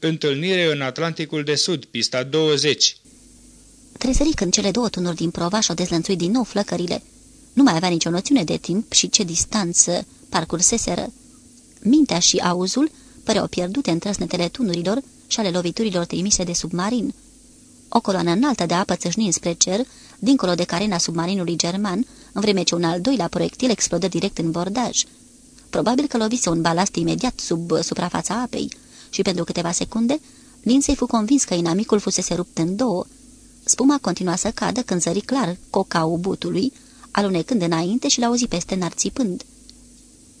Întâlnire în Atlanticul de Sud, pista 20. Trezări când cele două tunuri din provaș au dezlănțuit din nou flăcările. Nu mai avea nicio noțiune de timp și ce distanță parcurseseră. Mintea și auzul păreau pierdute în trăsnetele tunurilor și ale loviturilor trimise de submarin. O coloană înaltă de apă țâșni spre cer, dincolo de carena submarinului german, în vreme ce un al doilea proiectil explodă direct în bordaj. Probabil că lovise un balast imediat sub suprafața apei și pentru câteva secunde, Lindsay fu convins că inamicul fusese rupt în două. Spuma continua să cadă când zări clar cocau butului, alunecând înainte și l-auzi peste narțipând.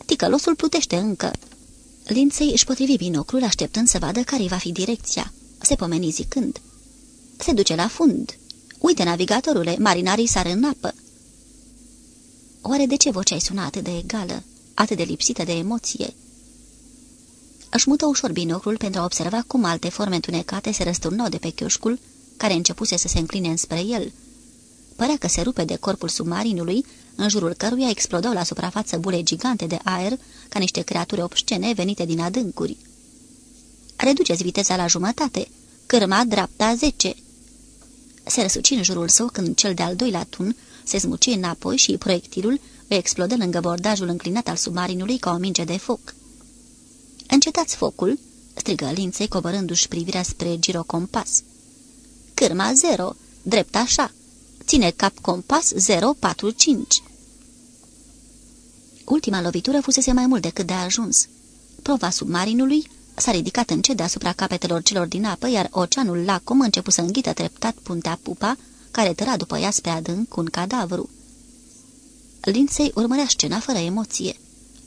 Ticălosul plutește încă. Lindsay își potrivi binoclul așteptând să vadă care va fi direcția. Se pomeni zicând. Se duce la fund. Uite, navigatorule, marinarii sar în apă. Oare de ce vocea ai sunat atât de egală, atât de lipsită de emoție? Își mută ușor binoclul pentru a observa cum alte forme întunecate se răsturnau de pe chioșcul, care începuse să se încline înspre el. Părea că se rupe de corpul submarinului, în jurul căruia explodau la suprafață bule gigante de aer, ca niște creaturi obscene venite din adâncuri. Reduceți viteza la jumătate, cârma dreapta 10. Se răsuci în jurul său când cel de-al doilea tun se smuci înapoi și proiectilul îi explodă lângă bordajul înclinat al submarinului ca o minge de foc. Încetați focul!" strigă Linței, coborându-și privirea spre girocompas. Cârma zero, drept așa. Ține cap compas 045. Ultima lovitură fusese mai mult decât de ajuns. Prova submarinului s-a ridicat încet deasupra capetelor celor din apă, iar oceanul lacom a început să înghită treptat puntea pupa, care tăra după ea spre adânc cu un cadavru. Lindsay urmărea scena fără emoție.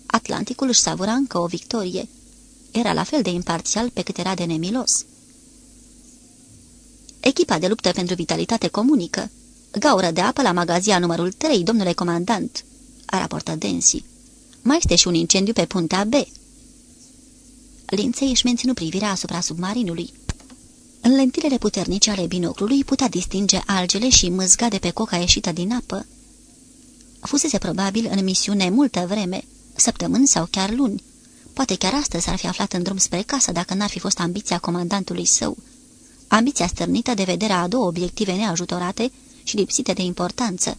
Atlanticul își savura încă o victorie. Era la fel de imparțial pe cât era de nemilos. Echipa de luptă pentru vitalitate comunică. Gaură de apă la magazia numărul 3, domnule comandant, a raportat Densi. Mai este și un incendiu pe puntea B. Linței își menținu privirea asupra submarinului. În lentilele puternice ale binoclului putea distinge algele și mâzga de pe coca ieșită din apă. Fusese probabil în misiune multă vreme, săptămâni sau chiar luni. Poate chiar astăzi s-ar fi aflat în drum spre casă dacă n-ar fi fost ambiția comandantului său. Ambiția stârnită de vederea a două obiective neajutorate și lipsite de importanță.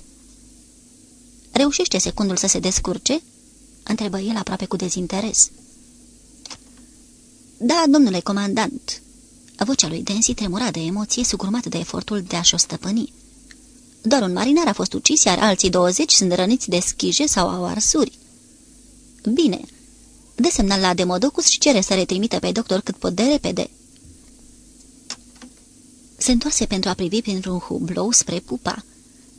Reușește secundul să se descurce?" întrebă el aproape cu dezinteres. Da, domnule comandant." Vocea lui Densi tremura de emoție, sugurmată de efortul de a-și o stăpâni. Doar un marinar a fost ucis, iar alții douăzeci sunt răniți de schije sau au arsuri. Bine. Dă semnal la Demodocus și cere să retrimită pe doctor cât pot de repede. Se întoarse pentru a privi printr-un hublou spre pupa.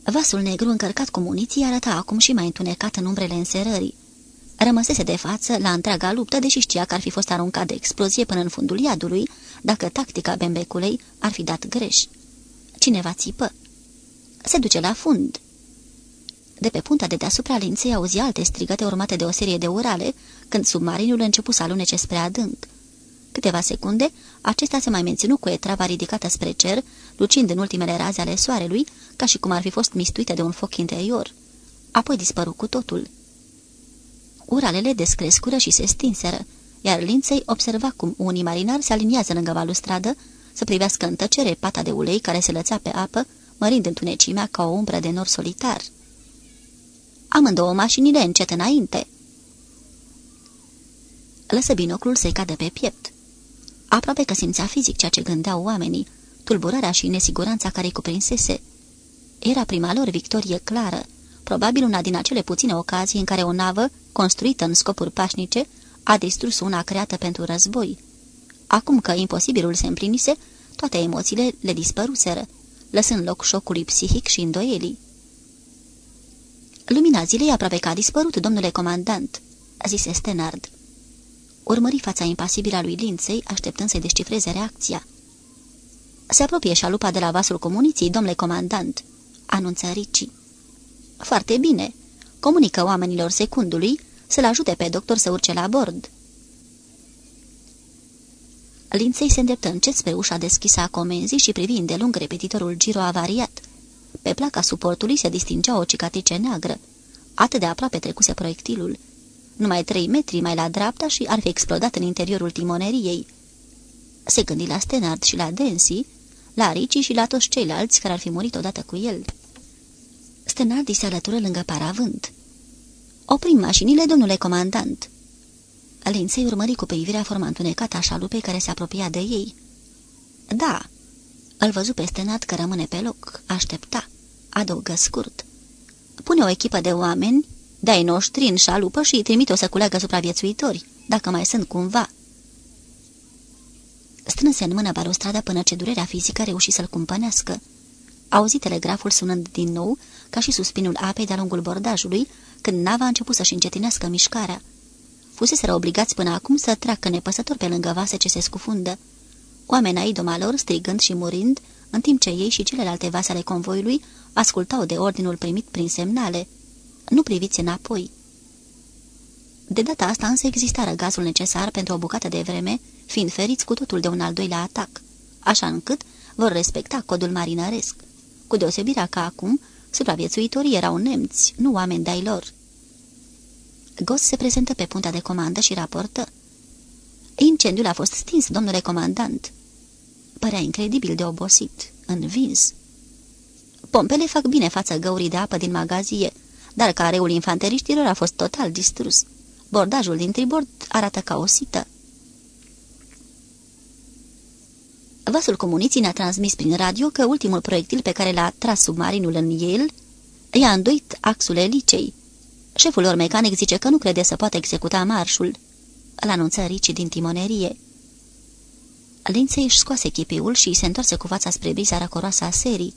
Vasul negru încărcat cu muniții arăta acum și mai întunecat în umbrele înserării. Rămăsese de față la întreaga luptă, deși știa că ar fi fost aruncat de explozie până în fundul iadului, dacă tactica bembeculei ar fi dat greș. Cineva țipă. Se duce la fund. De pe punta de deasupra linței auzi alte strigăte urmate de o serie de urale, când submarinul început să alunece spre adânc. Câteva secunde, acesta se mai menținu cu etrava ridicată spre cer, lucind în ultimele raze ale soarelui, ca și cum ar fi fost mistuită de un foc interior. Apoi dispăru cu totul. Uralele descrescură și se stinseră, iar Linței observa cum unii marinari se aliniază lângă balustradă să privească în tăcere pata de ulei care se lățea pe apă, mărind întunecimea ca o umbră de nor solitar. Amândouă mașinile încet înainte. Lăsă binoclul să-i cadă pe piept. Aproape că simțea fizic ceea ce gândeau oamenii, tulburarea și nesiguranța care-i cuprinsese. Era prima lor victorie clară, probabil una din acele puține ocazii în care o navă, construită în scopuri pașnice, a distrus una creată pentru război. Acum că imposibilul se împlinise, toate emoțiile le dispăruseră, lăsând loc șocului psihic și îndoielii. Lumina zilei aproape că a dispărut, domnule comandant," zise Stenard. Urmări fața impasibilă a lui Linței, așteptând să-i descifreze reacția. Se apropie șalupa de la vasul comuniții, domnule comandant," anunță Ricci. Foarte bine. Comunică oamenilor secundului să-l ajute pe doctor să urce la bord." Linței se îndreptă încet spre ușa deschisă a comenzii și privi îndelung repetitorul giro avariat. Pe placa suportului se distingea o cicatrice neagră. Atât de aproape trecuse proiectilul. Numai trei metri mai la dreapta și ar fi explodat în interiorul timoneriei. Se gândi la Stenard și la Densi, la Ricci și la toți ceilalți care ar fi murit odată cu el. Stenard se alătură lângă paravânt. Oprim mașinile, domnule comandant." Linței urmări cu privirea forma întunecată a șalupei care se apropia de ei. Da." Îl văzu pe Stenard că rămâne pe loc, aștepta, adăugă scurt. Pune o echipă de oameni, dai noștri în șalupă și îi trimite-o să culeagă supraviețuitori, dacă mai sunt cumva." Strânse în mână balustrada până ce durerea fizică reuși să-l cumpănească. Auzi telegraful sunând din nou, ca și suspinul apei de-a lungul bordajului, când nava a început să-și încetinească mișcarea. Fuseseră obligați până acum să treacă nepăsător pe lângă vase ce se scufundă. Oamenii ai doma lor, strigând și murind, în timp ce ei și celelalte vase ale convoiului ascultau de ordinul primit prin semnale. Nu priviți înapoi. De data asta însă exista răgazul necesar pentru o bucată de vreme, fiind feriți cu totul de un al doilea atac, așa încât vor respecta codul marinăresc, cu deosebirea că acum supraviețuitorii erau nemți, nu oameni de-ai lor. Gos se prezentă pe puntea de comandă și raportă. Incendiul a fost stins, domnule comandant. Părea incredibil de obosit, învins. Pompele fac bine față găurii de apă din magazie, dar careul infanteriștilor a fost total distrus. Bordajul din tribord arată ca o sită. Vasul comuniții ne-a transmis prin radio că ultimul proiectil pe care l-a tras submarinul în el i-a înduit axul elicei. Șeful lor mecanic zice că nu crede să poată executa marșul. Îl anunță Ricci din timonerie. Linței își scoase chipiul și se întoarse cu fața spre briza răcoroasă a serii.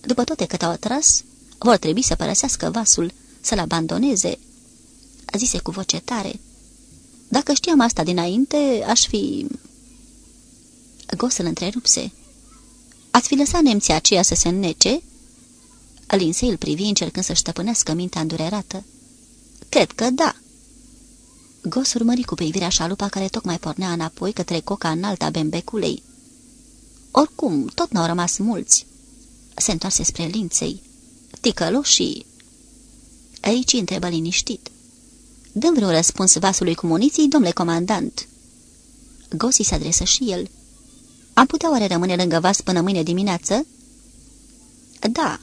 După toate cât au atras, vor trebui să părăsească vasul, să-l abandoneze. Zise cu voce tare. Dacă știam asta dinainte, aș fi... Gos îl întrerupse. Ați fi lăsat nemții aceia să se înnece?" Linsei îl privi încercând să-și stăpânească mintea îndurerată. Cred că da." Gos urmări cu privirea șalupa care tocmai pornea înapoi către coca înaltă a bembeculei. Oricum, tot n-au rămas mulți." Se întoarse spre linței. Ticăloșii... Aici întrebă liniștit. Dăm vreun răspuns vasului cu muniții, domnule comandant." Gosi se adresă și el. Am putea oare rămâne lângă vas până mâine dimineață?" Da."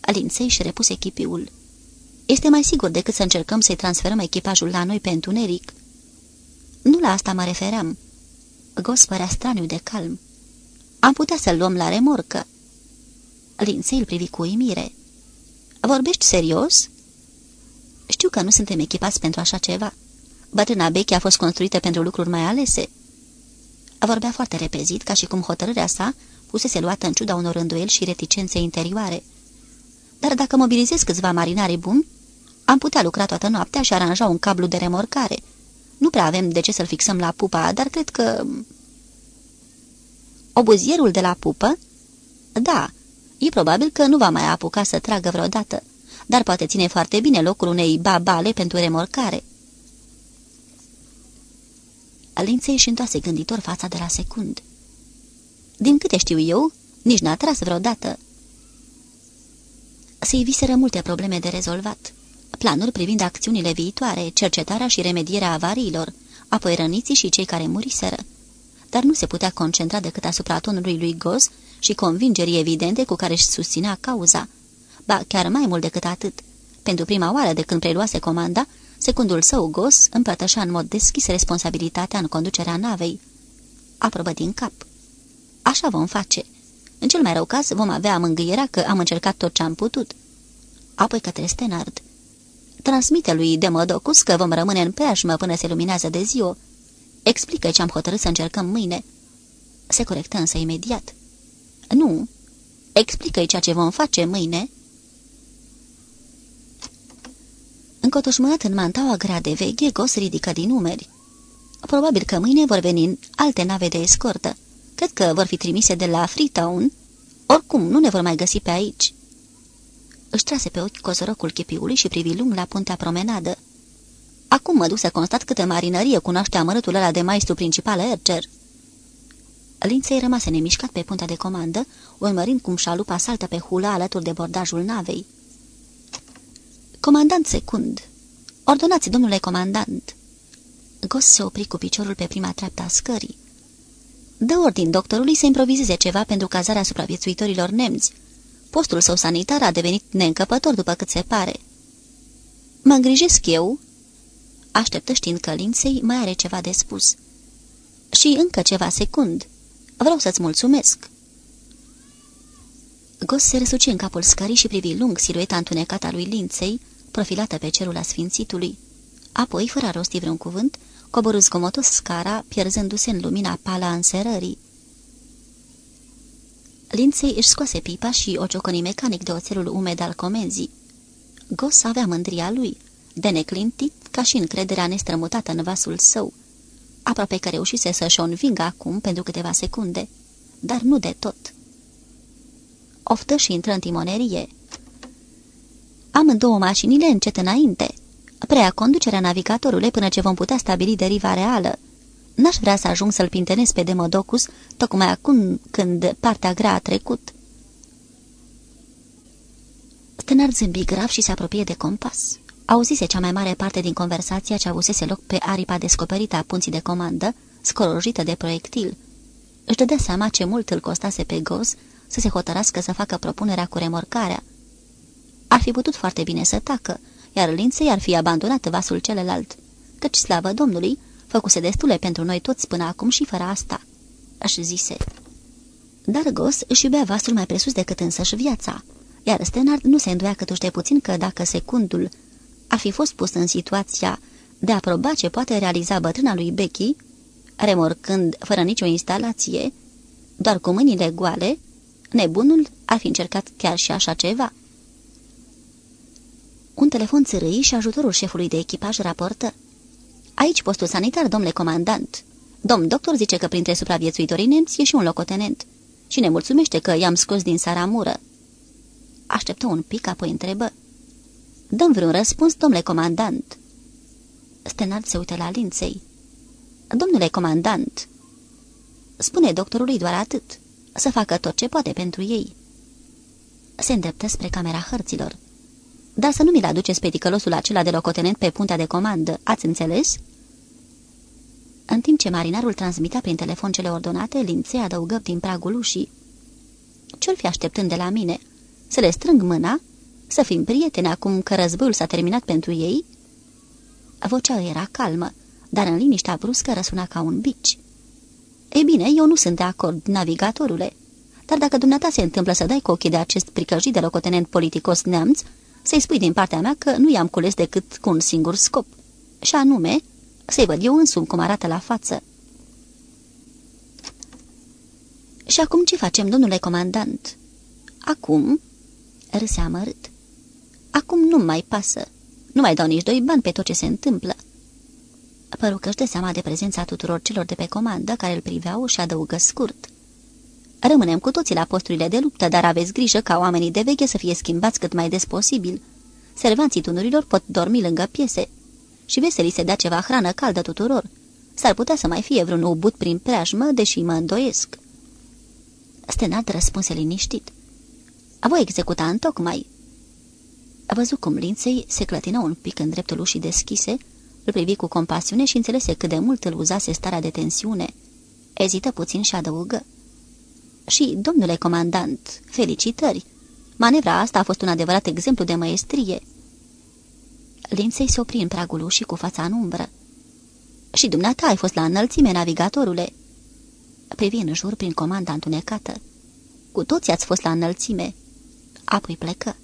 Alinței și repus echipiul. Este mai sigur decât să încercăm să-i transferăm echipajul la noi pe întuneric." Nu la asta mă refeream." Gos părea straniu de calm. Am putea să-l luăm la remorcă." Linței îl privi cu uimire. Vorbești serios?" Știu că nu suntem echipați pentru așa ceva. Bătrâna Beche a fost construită pentru lucruri mai alese." Vorbea foarte repezit, ca și cum hotărârea sa pusese luată în ciuda unor îndoieli și reticențe interioare. Dar dacă mobilizez câțiva marinari buni, am putea lucra toată noaptea și aranja un cablu de remorcare. Nu prea avem de ce să-l fixăm la pupa, dar cred că... Obuzierul de la pupă? Da, e probabil că nu va mai apuca să tragă vreodată, dar poate ține foarte bine locul unei babale pentru remorcare. Linței și întoase gânditor fața de la secund. Din câte știu eu, nici n-a tras vreodată. Se-i viseră multe probleme de rezolvat. Planuri privind acțiunile viitoare, cercetarea și remedierea avariilor, apoi răniții și cei care muriseră. Dar nu se putea concentra decât asupra tonului lui Goz și convingerii evidente cu care își susținea cauza. Ba, chiar mai mult decât atât. Pentru prima oară de când preluase comanda, Secundul său gos împărtășea în mod deschis responsabilitatea în conducerea navei. Aprobă din cap. Așa vom face. În cel mai rău caz vom avea mângâierea că am încercat tot ce am putut. Apoi către Stenard. Transmite lui Demodocus că vom rămâne în preajmă până se luminează de ziua. Explică ce am hotărât să încercăm mâine. Se corectă însă imediat. Nu. Explică-i ceea ce vom face mâine Încotoșmânat în mantaua grea de veche, Gos ridică din numeri. Probabil că mâine vor veni alte nave de escortă. Cred că vor fi trimise de la Freetown. Oricum, nu ne vor mai găsi pe aici. Își trase pe ochi cozorocul chipiului și privi lung la puntea promenadă. Acum mă duc să constat câtă marinărie cunoaște amărâtul ăla de maestru principal Erger. Linței rămase nemișcat pe puntea de comandă, urmărind cum șalupa saltă pe hula alături de bordajul navei. Comandant secund! Ordonați, domnule comandant!" Gos se opri cu piciorul pe prima treaptă a scării. Dă ordin doctorului să improvizeze ceva pentru cazarea supraviețuitorilor nemți. Postul său sanitar a devenit neîncăpător după cât se pare. Mă îngrijesc eu?" Așteptă știind că Linței mai are ceva de spus. Și încă ceva secund. Vreau să-ți mulțumesc." Gos se răsuce în capul scării și privi lung silueta întunecată a lui Linței, profilată pe cerul asfințitului. Apoi, fără a rosti vreun cuvânt, coborâ zgomotos scara, pierzându-se în lumina pala înserării. Linței își scoase pipa și o ciocăni mecanic de oțelul umed al comenzii. Gos avea mândria lui, de neclintit, ca și încrederea nestrămutată în vasul său, aproape că reușise să-și o învingă acum pentru câteva secunde, dar nu de tot. Oftă și intră în timonerie. Amândouă mașinile încet înainte. Prea conducerea navigatorului până ce vom putea stabili deriva reală. N-aș vrea să ajung să-l pintenesc pe Demodocus, tocmai acum când partea grea a trecut. Tânăr zâmbi grav și se apropie de compas. Auzise cea mai mare parte din conversația ce avusese loc pe aripa descoperită a punții de comandă, scorojită de proiectil. Își dădea seama ce mult îl costase pe Goz să se hotărască să facă propunerea cu remorcarea. Ar fi putut foarte bine să tacă, iar Linței ar fi abandonat vasul celălalt, căci, slavă Domnului, făcuse destule pentru noi toți până acum și fără asta, își zise. Dar Gos își iubea vasul mai presus decât însăși viața, iar Stenard nu se îndoia câtuși de puțin că dacă secundul ar fi fost pus în situația de a proba ce poate realiza bătrâna lui Becky, remorcând fără nicio instalație, doar cu mâinile goale, nebunul ar fi încercat chiar și așa ceva. Un telefon țărâi și ajutorul șefului de echipaj raportă. Aici postul sanitar, domnule comandant. Domn doctor zice că printre supraviețuitorii nemți e și un locotenent și ne mulțumește că i-am scos din saramură. Așteptă un pic, apoi întrebă. Dăm vreun răspuns, domnule comandant." Stenard se uită la linței. Domnule comandant." Spune doctorului doar atât. Să facă tot ce poate pentru ei." Se îndreptă spre camera hărților. Dar să nu mi-l aduceți pe ticălosul acela de locotenent pe puntea de comandă, ați înțeles?" În timp ce marinarul transmitea prin telefon cele ordonate, linței adăugă din pragul ușii. Ce-l fi așteptând de la mine? Să le strâng mâna să fim prieteni acum că războiul s-a terminat pentru ei?" Vocea era calmă, dar în liniștea bruscă răsuna ca un bici. Ei bine, eu nu sunt de acord, navigatorule, dar dacă dumneata se întâmplă să dai cu ochii de acest pricăjit de locotenent politicos neamț, să-i spui din partea mea că nu i-am cules decât cu un singur scop, și anume să-i văd eu însumi cum arată la față." Și acum ce facem, domnule comandant?" Acum?" râse amărât. Acum nu mai pasă. Nu mai dau nici doi bani pe tot ce se întâmplă. Păru că își dă seama de prezența tuturor celor de pe comandă care îl priveau și adăugă scurt. Rămânem cu toții la posturile de luptă, dar aveți grijă ca oamenii de veche să fie schimbați cât mai des posibil. Servanții tunurilor pot dormi lângă piese și veselii se dea ceva hrană caldă tuturor. S-ar putea să mai fie vreun ubut prin preajmă, deși mă îndoiesc. Stenat răspunse liniștit. Voi executa în tocmai. A văzut cum linței se clătină un pic în dreptul ușii deschise, îl privi cu compasiune și înțelese cât de mult îl uzase starea de tensiune. Ezită puțin și adăugă. Și, domnule comandant, felicitări! Manevra asta a fost un adevărat exemplu de măestrie. Linței se opri în pragul ușii cu fața în umbră. Și dumneata ai fost la înălțime, navigatorule!" Privi în jur prin comanda întunecată. Cu toți ați fost la înălțime!" Apoi plecă.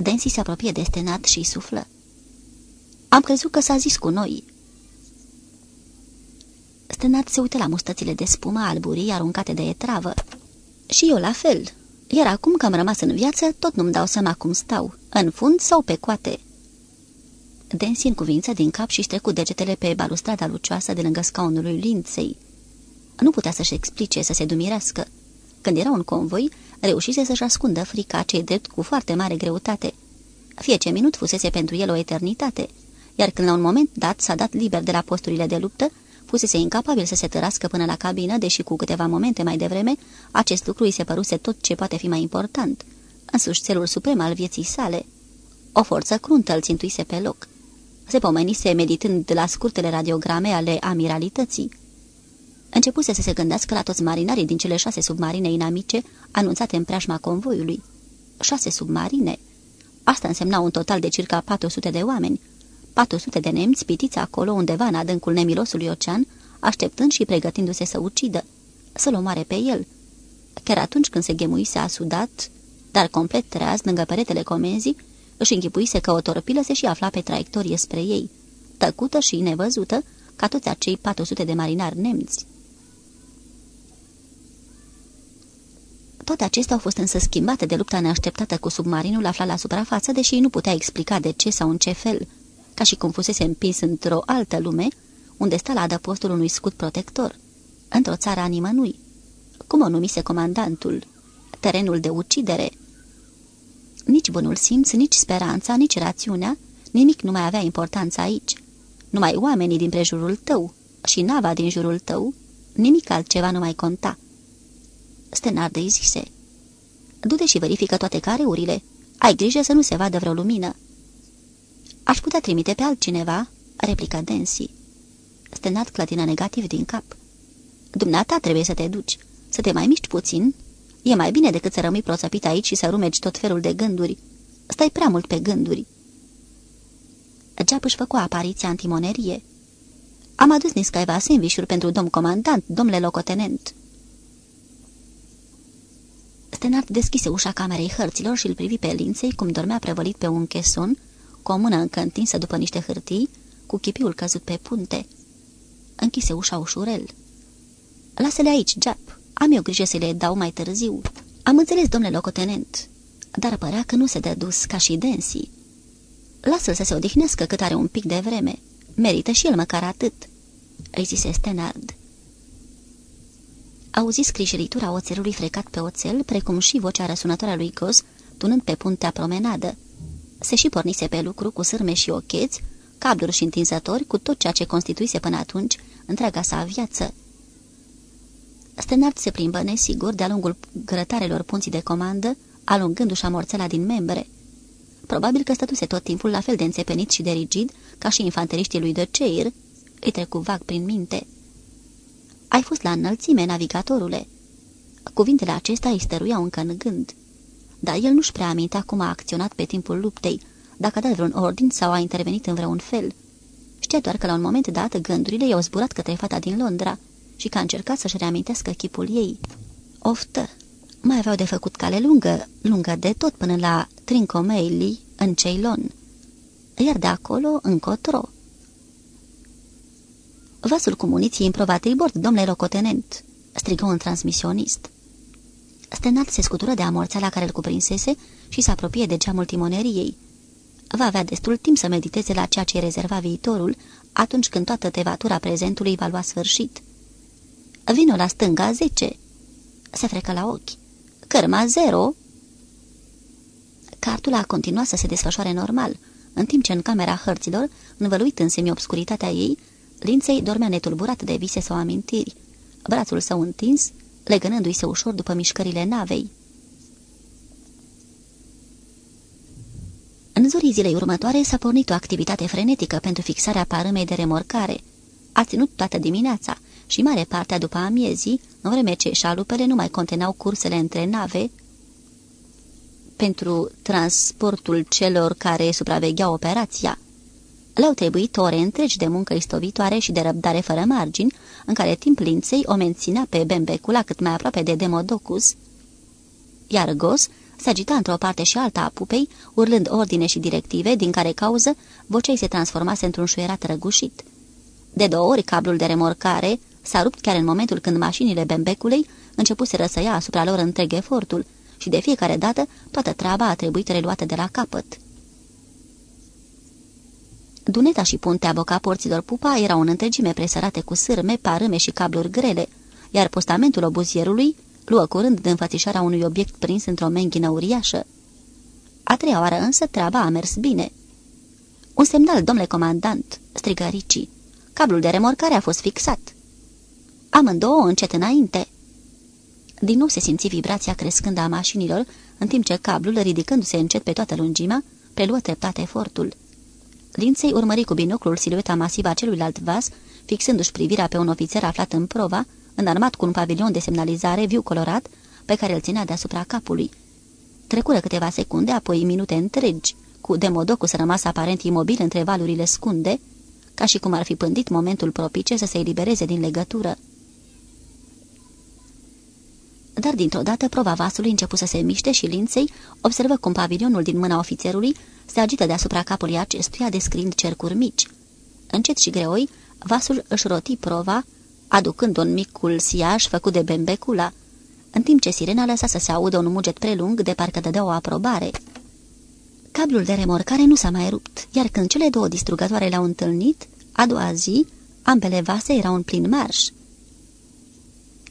Densi se apropie de stenat și suflă. Am crezut că s-a zis cu noi." Stenat se uită la mustățile de spumă alburii aruncate de etravă. Și eu la fel. Iar acum că am rămas în viață, tot nu-mi dau seama cum stau, în fund sau pe coate." Densi în cuvință din cap și trecut degetele pe balustrada lucioasă de lângă scaunul lui Linței. Nu putea să-și explice, să se dumirească. Când era un convoi, reușise să-și ascundă frica cei drept cu foarte mare greutate. Fiece minut fusese pentru el o eternitate, iar când la un moment dat s-a dat liber de la posturile de luptă, fusese incapabil să se tărască până la cabină, deși cu câteva momente mai devreme, acest lucru îi se păruse tot ce poate fi mai important, însuși țelul suprem al vieții sale. O forță cruntă îl țintuise pe loc. Se pomenise meditând la scurtele radiograme ale amiralității. Începuse să se gândească la toți marinarii din cele șase submarine inamice anunțate în preajma convoiului. Șase submarine? Asta însemna un total de circa 400 de oameni. 400 de nemți pitiți acolo undeva în adâncul nemilosului ocean, așteptând și pregătindu-se să ucidă, să-l omoare pe el. Chiar atunci când se ghemuise asudat, dar complet treaz lângă peretele comenzii, își închipuise că o torpilă se și afla pe traiectorie spre ei, tăcută și nevăzută, ca toți acei 400 de marinari nemți. Toate acestea au fost însă schimbate de lupta neașteptată cu submarinul aflat la suprafață, deși nu putea explica de ce sau în ce fel, ca și cum fusese împins într-o altă lume, unde sta la adăpostul unui scut protector, într-o țară a nimănui. Cum o numise comandantul? Terenul de ucidere. Nici bunul simț, nici speranța, nici rațiunea, nimic nu mai avea importanță aici. Numai oamenii din prejurul tău și nava din jurul tău, nimic altceva nu mai conta. Stenard îi zise. Du-te și verifică toate careurile. Ai grijă să nu se vadă vreo lumină. Aș putea trimite pe altcineva, replica Densi. Stenard clătină negativ din cap. Dumneata trebuie să te duci, să te mai miști puțin. E mai bine decât să rămâi prosăpit aici și să rumegi tot felul de gânduri. Stai prea mult pe gânduri. Geap își făcu apariția antimonerie. Am adus niscaiva sandvișuri pentru domn comandant, domnule locotenent. Stenard deschise ușa camerei hărților și îl privi pe linței cum dormea prevălit pe un cheson, cu o mână încă întinsă după niște hârtii, cu chipiul căzut pe punte. Închise ușa ușurel. Lasă-le aici, Jap. Am eu grijă să le dau mai târziu. Am înțeles, domnule locotenent, dar părea că nu se dă dus ca și Densi. Lasă-l să se odihnească cât are un pic de vreme. Merită și el măcar atât, îi zise Stenard. Auzi scrișeritura oțelului frecat pe oțel, precum și vocea răsunătoare a lui Goz, tunând pe puntea promenadă. Se și pornise pe lucru cu sârme și ocheți, cabluri și întinzători, cu tot ceea ce constituise până atunci întreaga sa viață. Stenard se plimbă nesigur de-a lungul grătarelor punții de comandă, alungându-și amorțela din membre. Probabil că stătuse tot timpul la fel de înțepenit și de rigid ca și infanteriștii lui de Ceir, îi trecu vag prin minte. Ai fost la înălțime, navigatorule." Cuvintele acestea îi stăruiau încă în gând. Dar el nu-și prea amintea cum a acționat pe timpul luptei, dacă a dat vreun ordin sau a intervenit în vreun fel. Știa doar că la un moment dat gândurile i-au zburat către fata din Londra și că a încercat să-și reamintească chipul ei. Oftă! Mai aveau de făcut cale lungă, lungă de tot până la Trincomailly, în Ceylon. Iar de acolo încotro. Vasul cu muniții în prova tribord, domnule locotenent!" strigă un transmisionist. Stenat se scutură de amorța la care îl cuprinsese și se apropie de geamul timoneriei. Va avea destul timp să mediteze la ceea ce rezerva viitorul atunci când toată tevatura prezentului va lua sfârșit. Vino la stânga zece. Se frecă la ochi. Cărma zero. Cartul a continuat să se desfășoare normal, în timp ce în camera hărților, învăluit în semi-obscuritatea ei, Linței dormea netulburat de vise sau amintiri, brațul său întins, legănându-i se ușor după mișcările navei. În zorii zilei următoare s-a pornit o activitate frenetică pentru fixarea parâmei de remorcare. A ținut toată dimineața și mare parte după amiezii, în vreme ce șalupele nu mai conteneau cursele între nave pentru transportul celor care supravegheau operația. Le-au trebuit ore întregi de muncă istovitoare și de răbdare fără margini, în care timp linței o menținea pe Bembecula cât mai aproape de Demodocus, iar Gos se agita într-o parte și alta a pupei, urlând ordine și directive, din care cauză vocea se transformase într-un șuierat răgușit. De două ori cablul de remorcare s-a rupt chiar în momentul când mașinile Bembeculei începuseră să ia asupra lor întreg efortul și de fiecare dată toată treaba a trebuit reluată de la capăt. Duneta și puntea boca porților pupa erau în întregime presărate cu sârme, parâme și cabluri grele, iar postamentul obuzierului luă curând de înfățișarea unui obiect prins într-o menghină uriașă. A treia oară însă treaba a mers bine. Un semnal, domnule comandant!" strigă Ricci. Cablul de remorcare a fost fixat." Amândouă încet înainte." Din nou se simți vibrația crescând a mașinilor, în timp ce cablul, ridicându-se încet pe toată lungimea, preluă treptat efortul. Linței urmări cu binoclul silueta masivă a celuilalt vas, fixându-și privirea pe un ofițer aflat în prova, înarmat cu un pavilion de semnalizare viu colorat, pe care îl ținea deasupra capului. Trecură câteva secunde, apoi minute întregi, cu demodocus rămas aparent imobil între valurile scunde, ca și cum ar fi pândit momentul propice să se elibereze din legătură. Dar dintr-o dată prova vasului început să se miște și linței observă cum pavilionul din mâna ofițerului se agită deasupra capului acestuia descrind cercuri mici. Încet și greoi, vasul își roti prova, aducând un micul siaj făcut de bembecula, în timp ce sirena lăsa să se audă un muget prelung de parcă dădea o aprobare. Cablul de remorcare nu s-a mai rupt, iar când cele două distrugătoare l-au întâlnit, a doua zi, ambele vase erau în plin marș.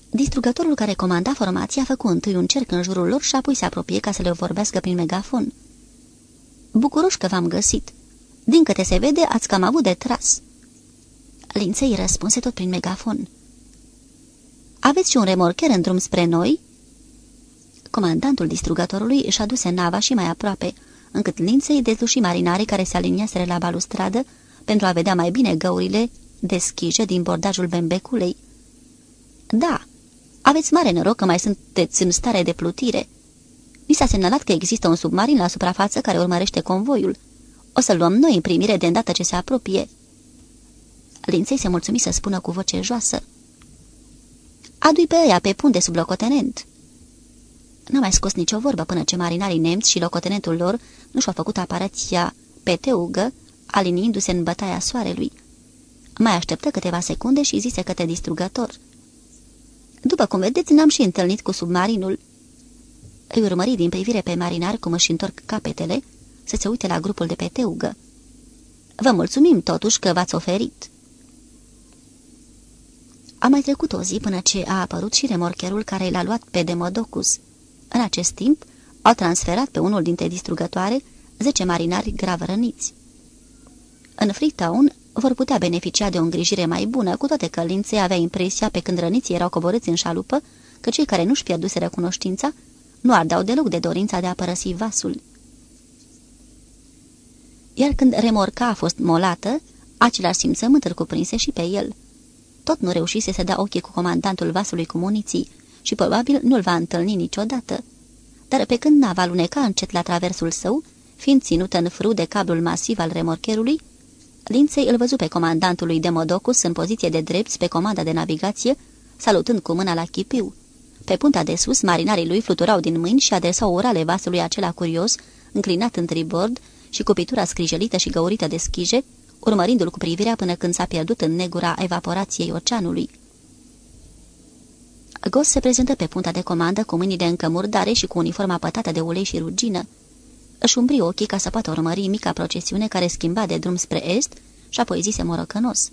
Distrugătorul care comanda formația a făcut întâi un cerc în jurul lor și apoi se apropie ca să le vorbească prin megafon. Bucuroși că v-am găsit. Din câte se vede, ați cam avut de tras." Linței răspunse tot prin megafon. Aveți și un remorcher în drum spre noi?" Comandantul distrugătorului își aduse nava și mai aproape, încât Linței dezluși marinarii care se aliniaseră la balustradă pentru a vedea mai bine găurile deschise din bordajul bembeculei. Da, aveți mare noroc că mai sunteți în stare de plutire. Mi s-a semnalat că există un submarin la suprafață care urmărește convoiul. O să-l luăm noi în primire de îndată ce se apropie." Linței se mulțumi să spună cu voce joasă. Adu-i pe ăia pe punte sub locotenent." N-a mai scos nicio vorbă până ce marinarii nemți și locotenentul lor nu și-au făcut aparația pe teugă, aliniindu-se în bătaia soarelui. Mai așteptă câteva secunde și zise către distrugător. După cum vedeți, n-am și întâlnit cu submarinul." Îi urmări din privire pe marinar cum își întorc capetele, să se uite la grupul de pe teugă. Vă mulțumim totuși că v-ați oferit." A mai trecut o zi până ce a apărut și remorcherul care l-a luat pe Demodocus. În acest timp, au transferat pe unul dintre distrugătoare zece marinari grav răniți. În Freetown vor putea beneficia de o îngrijire mai bună, cu toate că Linței avea impresia, pe când răniții erau coborâți în șalupă, că cei care nu-și pierduseră cunoștința nu ardeau deloc de dorința de a părăsi vasul. Iar când remorca a fost molată, același simțământ îl cuprinse și pe el. Tot nu reușise să dea ochii cu comandantul vasului cu muniții și probabil nu-l va întâlni niciodată. Dar pe când nava aluneca încet la traversul său, fiind ținută în fru de cablul masiv al remorcherului, Linței îl văzu pe comandantul lui Demodocus în poziție de drept pe comanda de navigație, salutând cu mâna la chipiu. Pe punta de sus, marinarii lui fluturau din mâini și adresau orale vasului acela curios, înclinat în tribord și cu pitura scrijelită și găurită de schije, urmărindu-l cu privirea până când s-a pierdut în negura evaporației oceanului. Gos se prezentă pe punta de comandă cu mâinile încă murdare și cu uniforma pătată de ulei și rugină. Își umbri ochii ca să poată urmări mica procesiune care schimba de drum spre est și apoi zise morocănos.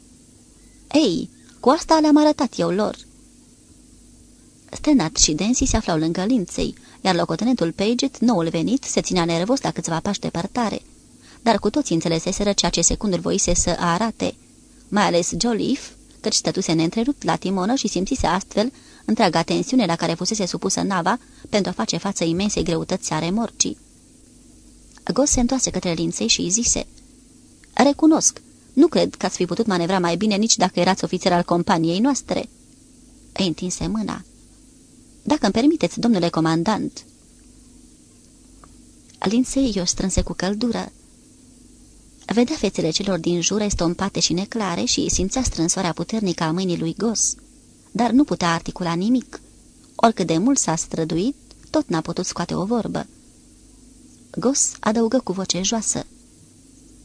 Ei, cu asta le-am arătat eu lor." Stenat și Densi se aflau lângă linței, iar locotenentul Paget, noul venit, se ținea nervos la câțiva pași departare. Dar cu toții înțeleseseră ceea ce secundul voise să arate, mai ales Joliffe, căci stătuse neîntrerupt la timonă și simțise astfel întreaga tensiune la care fusese supusă nava pentru a face față imensei greutăți a remorcii. Gos se întoarse către linței și îi zise Recunosc, nu cred că ați fi putut manevra mai bine nici dacă erați ofițer al companiei noastre." Îi întinse mâna. Dacă îmi permiteți, domnule comandant." Linței o strânse cu căldură. Vedea fețele celor din jur estompate și neclare și simțea strânsoarea puternică a mâinii lui Gos, dar nu putea articula nimic. Oricât de mult s-a străduit, tot n-a putut scoate o vorbă. Gos adăugă cu voce joasă.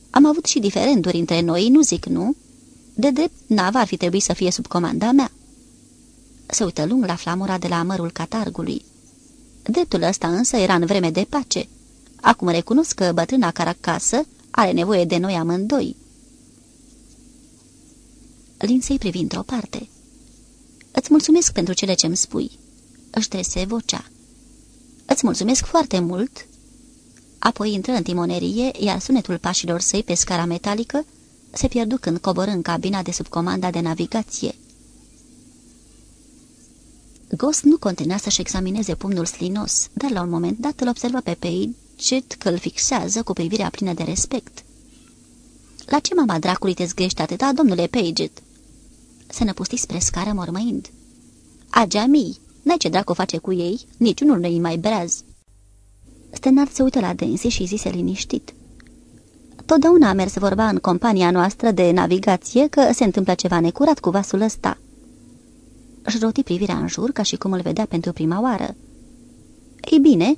Am avut și diferenduri între noi, nu zic nu. De drept, nava ar fi trebuit să fie sub comanda mea. Se uită lung la flamura de la mărul catargului. Dreptul ăsta însă era în vreme de pace. Acum recunosc că bătrâna caracasă are nevoie de noi amândoi. Linsei privind într-o parte. Îți mulțumesc pentru cele ce-mi spui." Își trese vocea. Îți mulțumesc foarte mult." Apoi intră în timonerie, iar sunetul pașilor săi pe scara metalică se pierdu când coborâ în cabina de sub comanda de navigație. Ghost nu continua să-și examineze pumnul slinos, dar la un moment dat îl observă pe Page că îl fixează cu privirea plină de respect. La ce mama dracului te zgrești atâta, domnule Paget?" Se năpusti spre scară mormăind. Ageamii, n-ai ce dracu face cu ei, niciunul nu-i mai breaz. Stenard se uită la dânsi și zise liniștit. Totdeauna a mers vorba în compania noastră de navigație că se întâmplă ceva necurat cu vasul ăsta. Își roti privirea în jur ca și cum îl vedea pentru prima oară. Ei bine,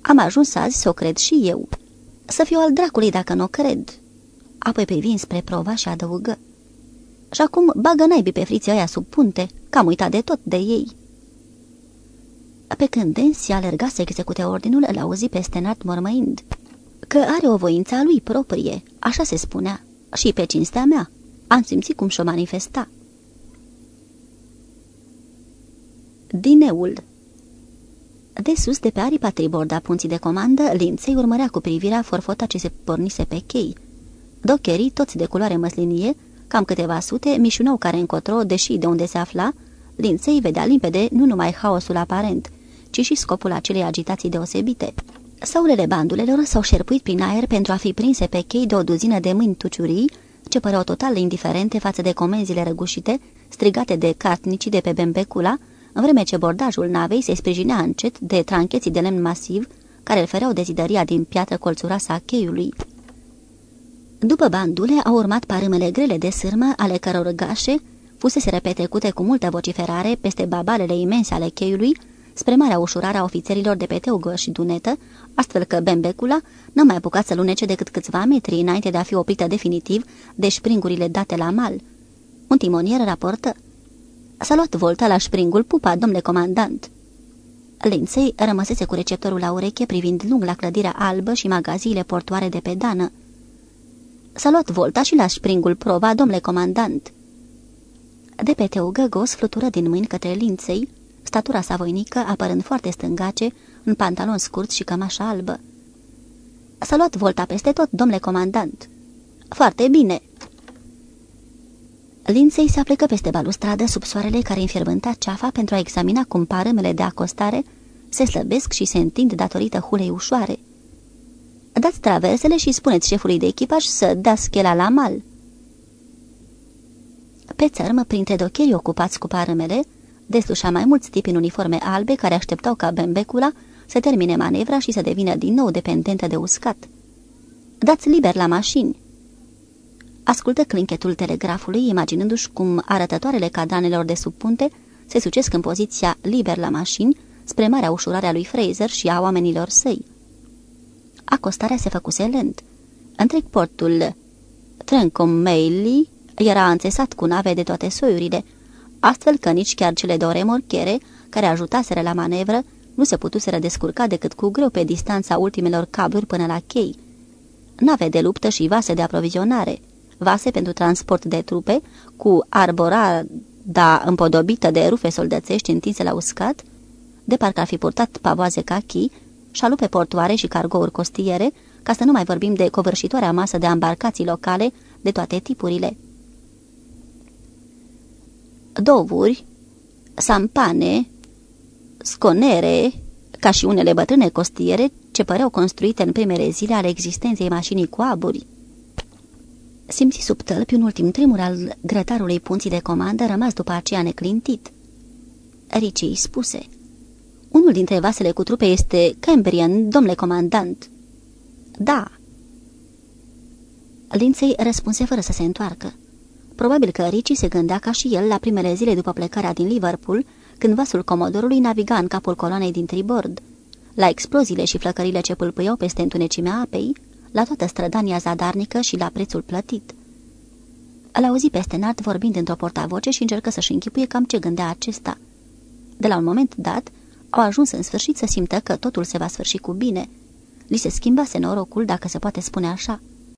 am ajuns azi să o cred și eu. Să fiu al dracului dacă nu o cred. Apoi privind spre prova și adăugă. Și acum bagă naibii pe friții ăia sub punte, că am uitat de tot de ei. Pe când Densi alerga să execute ordinul, îl auzi pe Stenard mormăind. Că are o voință a lui proprie, așa se spunea, și pe cinstea mea. Am simțit cum și-o manifesta. Dineul De sus, de pe aripa triborda punții de comandă, linței urmărea cu privirea forfota ce se pornise pe chei. Docherii, toți de culoare măslinie, cam câteva sute, mișunau care încotro, deși de unde se afla, linței vedea limpede nu numai haosul aparent, ci și scopul acelei agitații deosebite. Saulele bandulelor s-au șerpuit prin aer pentru a fi prinse pe chei de o duzină de mâini tuciurii, ce păreau total indiferente față de comenzile răgușite, strigate de cartnicii de pe Bembecula, în vreme ce bordajul navei se sprijinea încet de trancheții de lemn masiv, care îl fereau dezidăria din piatră colțuroasă a cheiului. După bandule au urmat parâmele grele de sârmă, ale căror gașe fusese repetecute cu multă vociferare peste babalele imense ale cheiului, spre marea ușurare a ofițerilor de pe Teugă și Dunetă, astfel că Bembecula n-a mai apucat să lunece decât câțiva metri înainte de a fi oprită definitiv de șpringurile date la mal. Un timonier raportă. S-a luat volta la șpringul pupa, domnule comandant. Linței rămăsese cu receptorul la ureche privind lung la clădirea albă și magaziile portoare de pe dană. S-a luat volta și la șpringul prova, domnule comandant. De pe teugă, gos flutură din mâini către linței, statura sa voinică apărând foarte stângace, în pantalon scurt și cămașa albă. S-a luat volta peste tot, domnule comandant. Foarte bine. Linței se aplecă peste balustradă sub soarele care înfierbânta ceafa pentru a examina cum parâmele de acostare se slăbesc și se întind datorită hulei ușoare. Dați traversele și spuneți șefului de echipaj să dea schela la mal. Pe țărmă, printre docherii ocupați cu parâmele, deslușa mai mulți tipi în uniforme albe care așteptau ca Bembecula să termine manevra și să devină din nou dependentă de uscat. Dați liber la mașini! Ascultă clinchetul telegrafului, imaginându-și cum arătătoarele cadranelor de sub punte se sucesc în poziția liber la mașini spre marea ușurare a lui Fraser și a oamenilor săi. Acostarea se făcuse lent. Întreg portul Trencommeili era înțesat cu nave de toate soiurile, astfel că nici chiar cele două remorchere, care ajutaseră la manevră, nu se putuseră descurca decât cu greu pe distanța ultimelor cabluri până la chei. Nave de luptă și vase de aprovizionare, vase pentru transport de trupe, cu arborada împodobită de rufe soldățești întinse la uscat, de parcă ar fi purtat pavoaze cachi, șalupe portoare și cargouri costiere, ca să nu mai vorbim de covârșitoarea masă de embarcații locale de toate tipurile dovuri, sampane, sconere, ca și unele bătrâne costiere ce păreau construite în primele zile ale existenței mașinii cu aburi. Simți sub tălpi un ultim tremur al grătarului punții de comandă rămas după aceea neclintit. Ricci spuse, Unul dintre vasele cu trupe este Cambrian, domnule comandant." Da." Linței răspunse fără să se întoarcă. Probabil că Ricci se gândea ca și el la primele zile după plecarea din Liverpool, când vasul comodorului naviga în capul coloanei din tribord. La exploziile și flăcările ce pâlpâiau peste întunecimea apei, la toată strădania zadarnică și la prețul plătit. Îl auzi pe Stenard vorbind într-o portavoce și încercă să-și închipuie cam ce gândea acesta. De la un moment dat, au ajuns în sfârșit să simtă că totul se va sfârși cu bine. Li se schimbase norocul, dacă se poate spune așa –